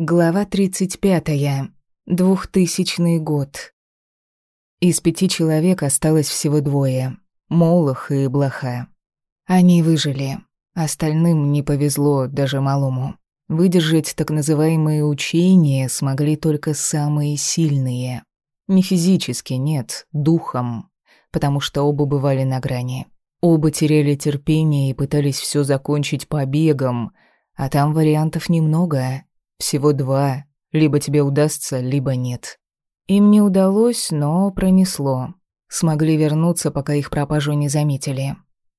Глава 35. Двухтысячный год. Из пяти человек осталось всего двое — Молох и Блоха. Они выжили. Остальным не повезло, даже малому. Выдержать так называемые учения смогли только самые сильные. Не физически, нет, духом, потому что оба бывали на грани. Оба теряли терпение и пытались все закончить побегом, а там вариантов немного — всего два. Либо тебе удастся, либо нет. Им не удалось, но пронесло. Смогли вернуться, пока их пропажу не заметили.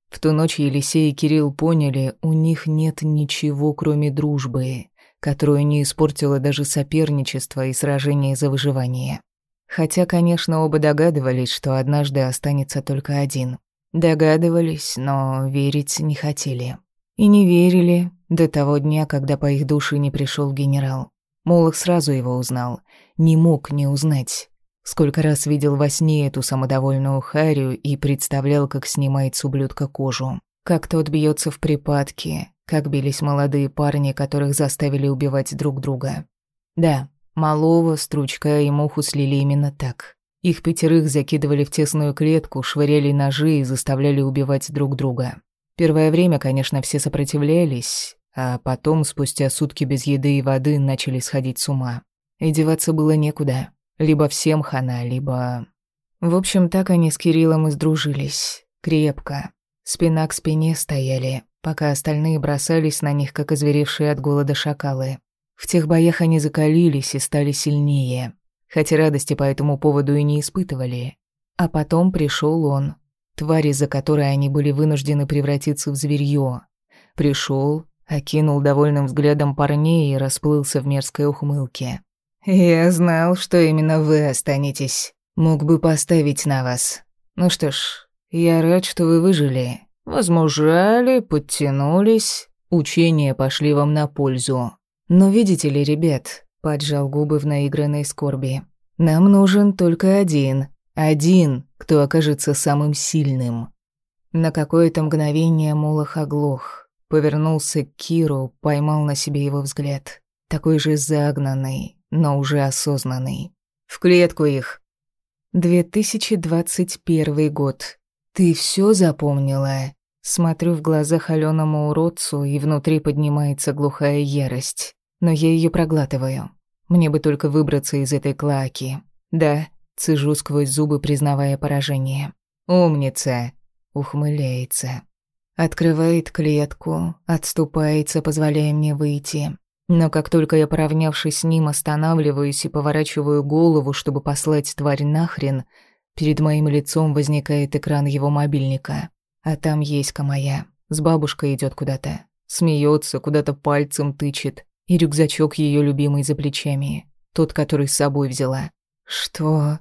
В ту ночь Елисей и Кирилл поняли, у них нет ничего, кроме дружбы, которую не испортило даже соперничество и сражение за выживание. Хотя, конечно, оба догадывались, что однажды останется только один. Догадывались, но верить не хотели. И не верили до того дня, когда по их душе не пришел генерал. Молох сразу его узнал. Не мог не узнать. Сколько раз видел во сне эту самодовольную Харю и представлял, как снимает с ублюдка кожу. Как тот бьется в припадке, как бились молодые парни, которых заставили убивать друг друга. Да, Малого, Стручка и Муху слили именно так. Их пятерых закидывали в тесную клетку, швыряли ножи и заставляли убивать друг друга. Первое время, конечно, все сопротивлялись, а потом, спустя сутки без еды и воды, начали сходить с ума. И деваться было некуда. Либо всем хана, либо... В общем, так они с Кириллом и сдружились. Крепко. Спина к спине стояли, пока остальные бросались на них, как озверевшие от голода шакалы. В тех боях они закалились и стали сильнее, хотя радости по этому поводу и не испытывали. А потом пришел он, твари, за которой они были вынуждены превратиться в зверьё. Пришел, окинул довольным взглядом парней и расплылся в мерзкой ухмылке. «Я знал, что именно вы останетесь. Мог бы поставить на вас. Ну что ж, я рад, что вы выжили. Возмужали, подтянулись, учения пошли вам на пользу. Но видите ли, ребят, поджал губы в наигранной скорби. Нам нужен только один, один, кто окажется самым сильным. На какое-то мгновение Молох оглох, повернулся к Киру, поймал на себе его взгляд. Такой же загнанный, но уже осознанный. «В клетку их!» 2021 год. «Ты все запомнила?» Смотрю в глаза холёному уродцу, и внутри поднимается глухая ярость. Но я ее проглатываю. Мне бы только выбраться из этой клаки. Да, Цежу сквозь зубы, признавая поражение. «Умница!» — ухмыляется. Открывает клетку, отступается, позволяя мне выйти. Но как только я, поравнявшись с ним, останавливаюсь и поворачиваю голову, чтобы послать тварь нахрен, перед моим лицом возникает экран его мобильника. А там есть моя. С бабушкой идет куда-то. Смеется, куда-то пальцем тычет. И рюкзачок ее любимый за плечами. Тот, который с собой взяла. «Что?»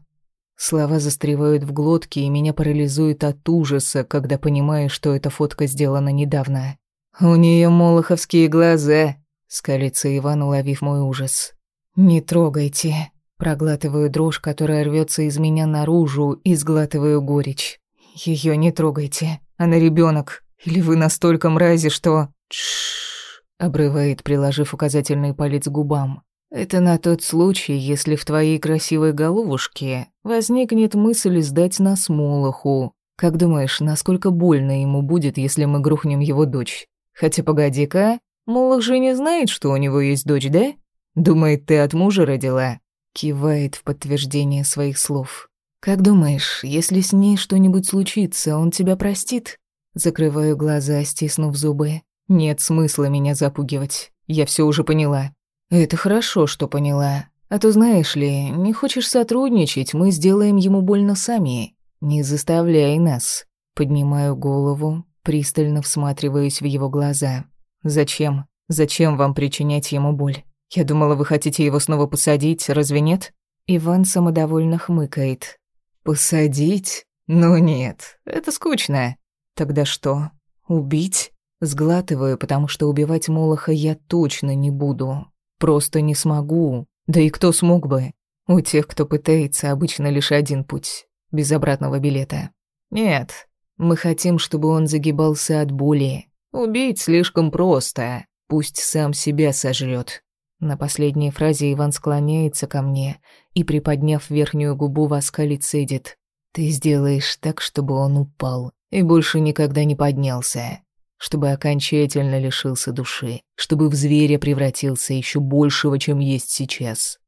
Слова застревают в глотке, и меня парализует от ужаса, когда понимаю, что эта фотка сделана недавно. «У нее молоховские глаза», — скалится Иван, уловив мой ужас. «Не трогайте». Проглатываю дрожь, которая рвется из меня наружу, и сглатываю горечь. Ее не трогайте. Она ребенок. Или вы настолько мрази, что... Тш, обрывает, приложив указательный палец к губам. Это на тот случай, если в твоей красивой головушке возникнет мысль сдать нас Молоху. Как думаешь, насколько больно ему будет, если мы грохнем его дочь? Хотя погоди-ка, Молох же не знает, что у него есть дочь, да? Думает, ты от мужа родила? Кивает в подтверждение своих слов. Как думаешь, если с ней что-нибудь случится, он тебя простит? Закрываю глаза, стиснув зубы. Нет смысла меня запугивать. Я все уже поняла. «Это хорошо, что поняла. А то, знаешь ли, не хочешь сотрудничать, мы сделаем ему больно сами. Не заставляй нас». Поднимаю голову, пристально всматриваюсь в его глаза. «Зачем? Зачем вам причинять ему боль? Я думала, вы хотите его снова посадить, разве нет?» Иван самодовольно хмыкает. «Посадить? Ну нет, это скучно. Тогда что, убить?» Сглатываю, потому что убивать Молоха я точно не буду. Просто не смогу. Да и кто смог бы? У тех, кто пытается, обычно лишь один путь. Без обратного билета. Нет, мы хотим, чтобы он загибался от боли. Убить слишком просто. Пусть сам себя сожрет. На последней фразе Иван склоняется ко мне и, приподняв верхнюю губу, воскали цедит. «Ты сделаешь так, чтобы он упал и больше никогда не поднялся, чтобы окончательно лишился души, чтобы в зверя превратился еще большего, чем есть сейчас,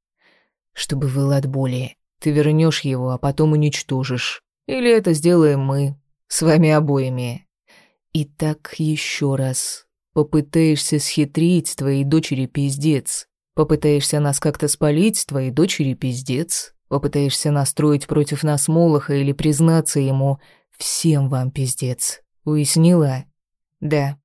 чтобы выл от боли. Ты вернешь его, а потом уничтожишь. Или это сделаем мы, с вами обоими. И так еще раз. Попытаешься схитрить твоей дочери пиздец. Попытаешься нас как-то спалить твоей дочери пиздец. Попытаешься настроить против нас Молоха или признаться ему «всем вам пиздец». Уяснила? Да.